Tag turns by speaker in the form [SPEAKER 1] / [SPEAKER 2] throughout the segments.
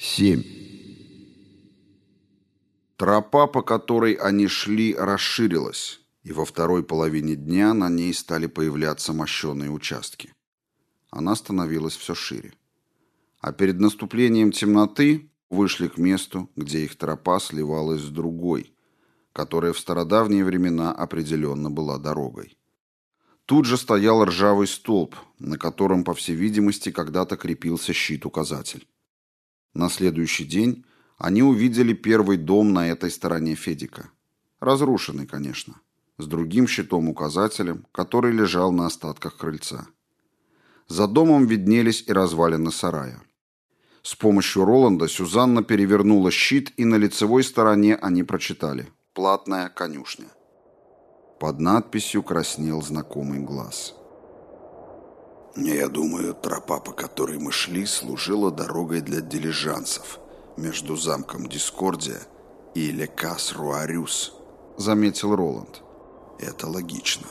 [SPEAKER 1] 7. Тропа, по которой они шли, расширилась, и во второй половине дня на ней стали появляться мощеные участки. Она становилась все шире. А перед наступлением темноты вышли к месту, где их тропа сливалась с другой, которая в стародавние времена определенно была дорогой. Тут же стоял ржавый столб, на котором, по всей видимости, когда-то крепился щит-указатель. На следующий день они увидели первый дом на этой стороне Федика. Разрушенный, конечно, с другим щитом-указателем, который лежал на остатках крыльца. За домом виднелись и развалины сарая. С помощью Роланда Сюзанна перевернула щит, и на лицевой стороне они прочитали «Платная конюшня». Под надписью краснел знакомый глаз.
[SPEAKER 2] Я думаю, тропа, по которой мы шли, служила дорогой для дилижансов между замком Дискордия и Лекас-Руарюс, заметил Роланд. Это логично.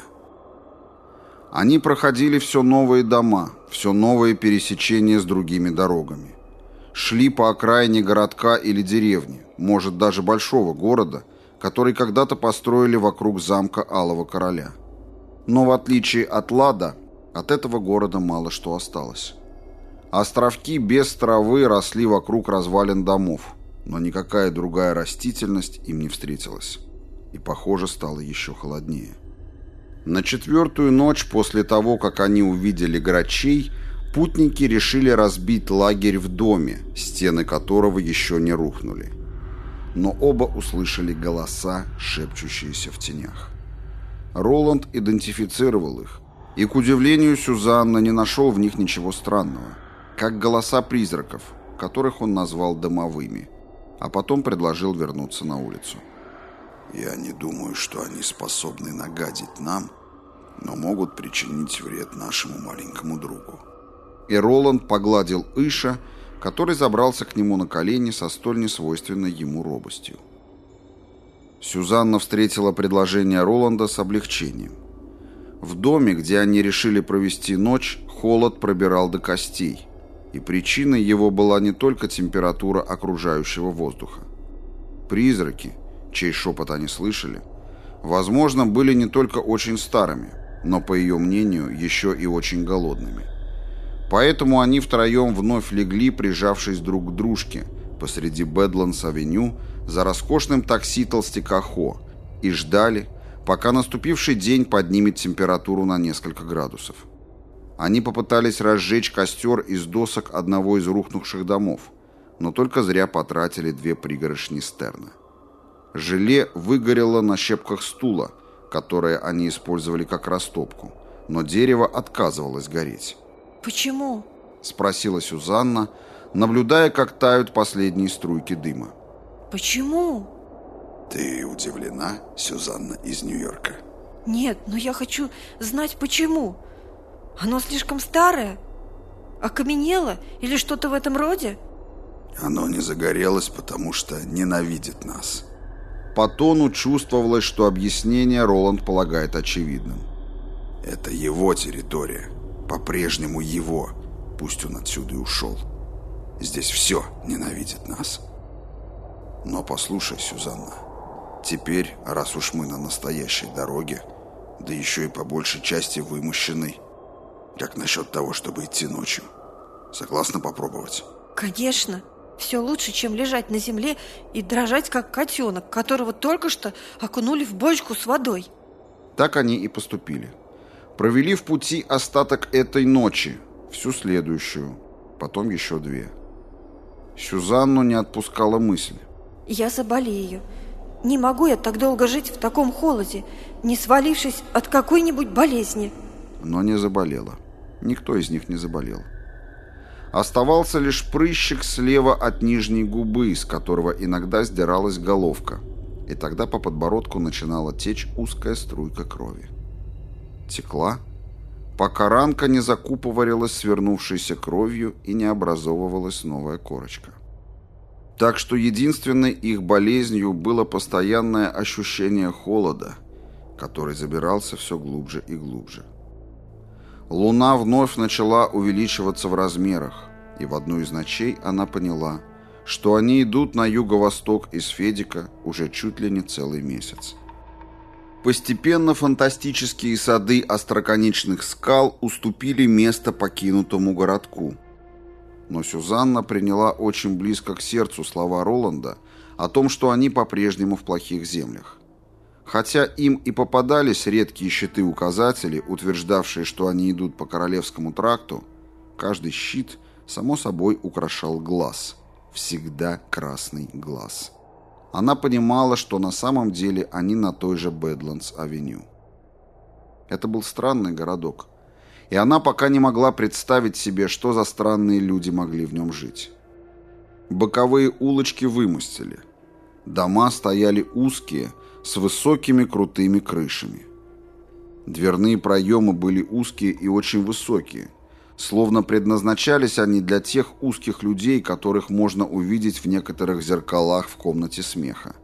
[SPEAKER 1] Они проходили все новые дома, все новые пересечения с другими дорогами. Шли по окраине городка или деревни, может даже большого города, который когда-то построили вокруг замка Алого Короля. Но в отличие от Лада, от этого города мало что осталось. Островки без травы росли вокруг развалин домов, но никакая другая растительность им не встретилась. И, похоже, стало еще холоднее. На четвертую ночь после того, как они увидели грачей, путники решили разбить лагерь в доме, стены которого еще не рухнули. Но оба услышали голоса, шепчущиеся в тенях. Роланд идентифицировал их, и, к удивлению Сюзанна, не нашел в них ничего странного. Как голоса призраков, которых он назвал домовыми, а потом предложил вернуться на улицу.
[SPEAKER 2] «Я не думаю, что они способны нагадить нам, но могут причинить вред нашему маленькому другу».
[SPEAKER 1] И Роланд погладил Иша, который забрался к нему на колени со столь несвойственной ему робостью. Сюзанна встретила предложение Роланда с облегчением. В доме, где они решили провести ночь, холод пробирал до костей, и причиной его была не только температура окружающего воздуха. Призраки, чей шепот они слышали, возможно, были не только очень старыми, но, по ее мнению, еще и очень голодными. Поэтому они втроем вновь легли, прижавшись друг к дружке, посреди Бэдландс-авеню, за роскошным такси толстяка Хо, и ждали, пока наступивший день поднимет температуру на несколько градусов. Они попытались разжечь костер из досок одного из рухнувших домов, но только зря потратили две пригоршни стерна. Желе выгорело на щепках стула, которые они использовали как растопку, но дерево отказывалось гореть.
[SPEAKER 3] «Почему?»
[SPEAKER 1] – спросила Сюзанна, наблюдая, как тают последние струйки дыма.
[SPEAKER 3] «Почему?»
[SPEAKER 2] Ты удивлена, Сюзанна из Нью-Йорка?
[SPEAKER 3] Нет, но я хочу знать почему. Оно слишком старое? Окаменело или что-то в этом роде?
[SPEAKER 2] Оно не загорелось, потому что ненавидит нас.
[SPEAKER 1] По тону чувствовалось, что объяснение Роланд полагает очевидным.
[SPEAKER 2] Это его территория. По-прежнему его. Пусть он отсюда и ушел. Здесь все ненавидит нас. Но послушай, Сюзанна, Теперь, раз уж мы на настоящей дороге, да еще и по большей части вымощенной, как насчет того, чтобы идти ночью? Согласна попробовать?
[SPEAKER 3] Конечно. Все лучше, чем лежать на земле и дрожать, как котенок, которого только что окунули в бочку с водой.
[SPEAKER 1] Так они и поступили. Провели в пути остаток этой ночи, всю следующую, потом еще две. Сюзанну не отпускала мысль.
[SPEAKER 3] Я заболею. Не могу я так долго жить в таком холоде, не свалившись от какой-нибудь болезни.
[SPEAKER 1] Но не заболела. Никто из них не заболел. Оставался лишь прыщик слева от нижней губы, из которого иногда сдиралась головка, и тогда по подбородку начинала течь узкая струйка крови. Текла, пока ранка не закупорилась свернувшейся кровью и не образовывалась новая корочка. Так что единственной их болезнью было постоянное ощущение холода, который забирался все глубже и глубже. Луна вновь начала увеличиваться в размерах, и в одну из ночей она поняла, что они идут на юго-восток из Федика уже чуть ли не целый месяц. Постепенно фантастические сады остроконечных скал уступили место покинутому городку. Но Сюзанна приняла очень близко к сердцу слова Роланда о том, что они по-прежнему в плохих землях. Хотя им и попадались редкие щиты-указатели, утверждавшие, что они идут по Королевскому тракту, каждый щит, само собой, украшал глаз. Всегда красный глаз она понимала, что на самом деле они на той же Бэдландс-авеню. Это был странный городок, и она пока не могла представить себе, что за странные люди могли в нем жить. Боковые улочки вымостили. Дома стояли узкие, с высокими крутыми крышами. Дверные проемы были узкие и очень высокие, словно предназначались они для тех узких людей, которых можно увидеть в некоторых зеркалах в комнате смеха.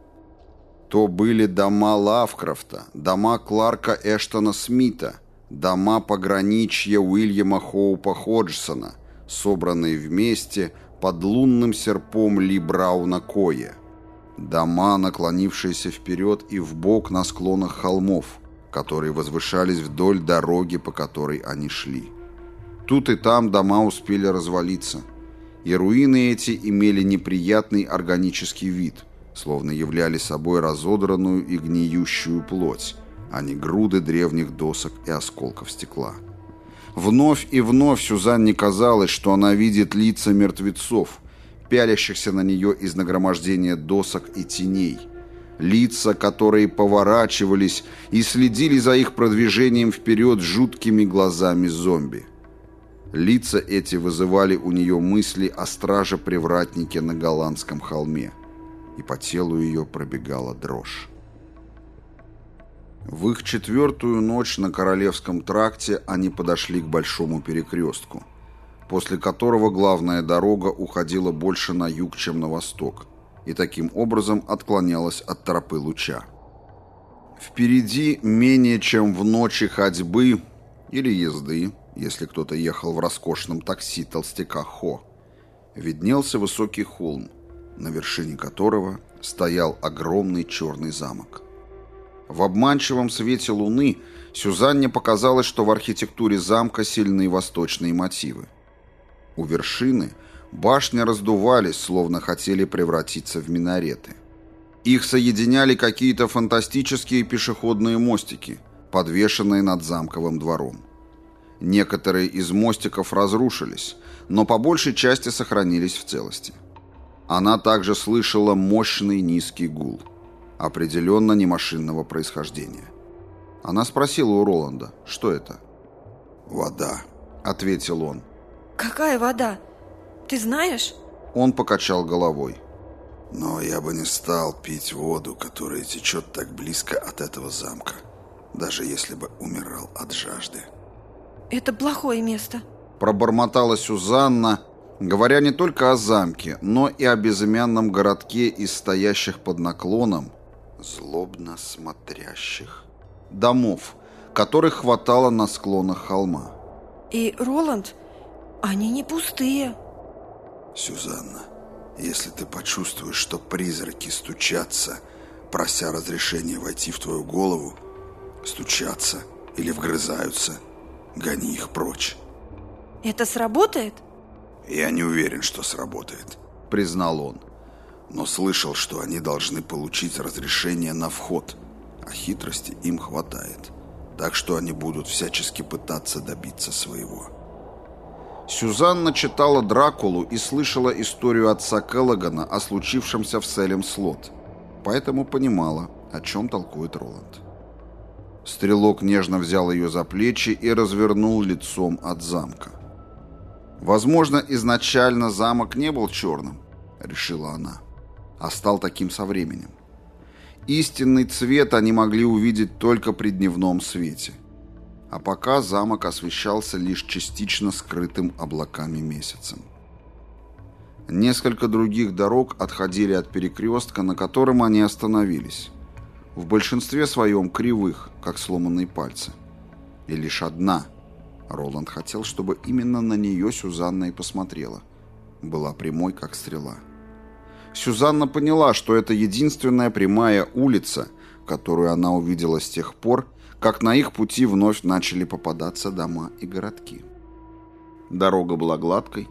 [SPEAKER 1] То были дома Лавкрафта, дома Кларка Эштона Смита, дома пограничья Уильяма Хоупа Ходжсона, собранные вместе под лунным серпом Ли Брауна Кое. Дома, наклонившиеся вперед и вбок на склонах холмов, которые возвышались вдоль дороги, по которой они шли. Тут и там дома успели развалиться, и руины эти имели неприятный органический вид, словно являли собой разодранную и гниющую плоть, а не груды древних досок и осколков стекла. Вновь и вновь Сюзанне казалось, что она видит лица мертвецов, пялящихся на нее из нагромождения досок и теней, лица, которые поворачивались и следили за их продвижением вперед жуткими глазами зомби. Лица эти вызывали у нее мысли о страже-привратнике на голландском холме, и по телу ее пробегала дрожь. В их четвертую ночь на Королевском тракте они подошли к большому перекрестку, после которого главная дорога уходила больше на юг, чем на восток, и таким образом отклонялась от тропы луча. Впереди, менее чем в ночи ходьбы или езды, если кто-то ехал в роскошном такси толстяка Хо, виднелся высокий холм, на вершине которого стоял огромный черный замок. В обманчивом свете луны Сюзанне показалось, что в архитектуре замка сильны восточные мотивы. У вершины башни раздувались, словно хотели превратиться в минареты. Их соединяли какие-то фантастические пешеходные мостики, подвешенные над замковым двором. Некоторые из мостиков разрушились, но по большей части сохранились в целости. Она также слышала мощный низкий гул, определенно не машинного происхождения. Она спросила у Роланда, что это?
[SPEAKER 2] «Вода», — ответил он.
[SPEAKER 3] «Какая вода? Ты знаешь?»
[SPEAKER 1] Он покачал головой.
[SPEAKER 2] «Но я бы не стал пить воду, которая течет так близко от этого замка, даже если бы умирал от жажды».
[SPEAKER 3] Это плохое место.
[SPEAKER 1] Пробормотала Сюзанна, говоря не только о замке, но и о безымянном городке из стоящих под наклоном, злобно смотрящих домов, которых хватало на склонах холма.
[SPEAKER 3] И, Роланд, они не пустые.
[SPEAKER 2] Сюзанна, если ты почувствуешь, что призраки стучатся, прося разрешения войти в твою голову, стучатся или вгрызаются – Гони их прочь.
[SPEAKER 3] Это сработает?
[SPEAKER 2] Я не уверен, что сработает, признал он. Но слышал, что они должны получить разрешение на вход, а хитрости им хватает. Так что они будут всячески пытаться добиться своего.
[SPEAKER 1] Сюзанна читала Дракулу и слышала историю отца Келлогана о случившемся в Селем Слот, поэтому понимала, о чем толкует Роланд. Стрелок нежно взял ее за плечи и развернул лицом от замка. «Возможно, изначально замок не был черным», — решила она, — «а стал таким со временем. Истинный цвет они могли увидеть только при дневном свете. А пока замок освещался лишь частично скрытым облаками месяцем. Несколько других дорог отходили от перекрестка, на котором они остановились в большинстве своем кривых, как сломанные пальцы. И лишь одна, Роланд хотел, чтобы именно на нее Сюзанна и посмотрела, была прямой, как стрела. Сюзанна поняла, что это единственная прямая улица, которую она увидела с тех пор, как на их пути вновь начали попадаться дома и городки. Дорога была гладкой,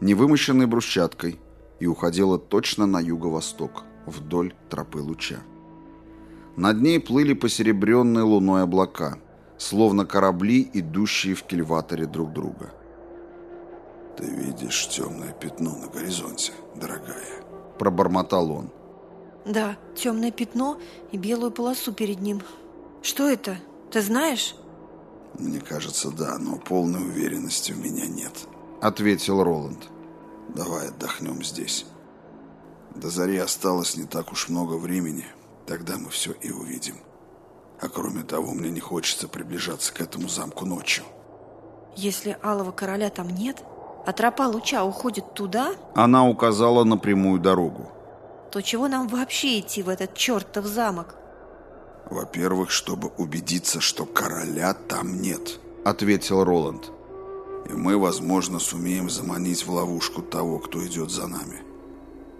[SPEAKER 1] невымощенной брусчаткой и уходила точно на юго-восток, вдоль тропы луча. Над ней плыли посеребренные луной облака, словно корабли, идущие в кильваторе друг друга.
[SPEAKER 2] «Ты видишь темное пятно на горизонте, дорогая?»
[SPEAKER 1] – пробормотал он.
[SPEAKER 3] Да, темное пятно и белую полосу перед ним. Что это? Ты знаешь?
[SPEAKER 2] Мне кажется, да, но полной уверенности у меня нет.
[SPEAKER 1] Ответил Роланд.
[SPEAKER 2] Давай отдохнем здесь. До зари осталось не так уж много времени. Тогда мы все и увидим. А кроме того, мне не хочется приближаться к этому замку ночью.
[SPEAKER 3] Если Алого Короля там нет, а тропа луча уходит туда...
[SPEAKER 1] Она указала на прямую дорогу.
[SPEAKER 3] То чего нам вообще идти в этот чертов замок?
[SPEAKER 2] Во-первых, чтобы убедиться, что короля там нет,
[SPEAKER 1] ответил Роланд.
[SPEAKER 2] И мы, возможно, сумеем заманить в ловушку того, кто идет за нами.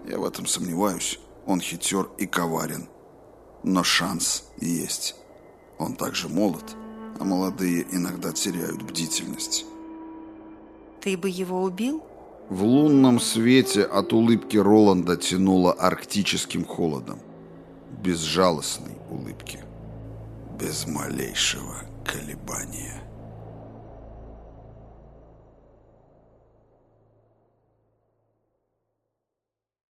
[SPEAKER 2] Я в этом сомневаюсь. Он хитер и коварен. Но шанс есть. Он также молод, а молодые иногда теряют бдительность.
[SPEAKER 3] Ты бы его убил?
[SPEAKER 1] В лунном свете от улыбки Роланда тянуло арктическим холодом. Безжалостной улыбки.
[SPEAKER 2] Без малейшего колебания.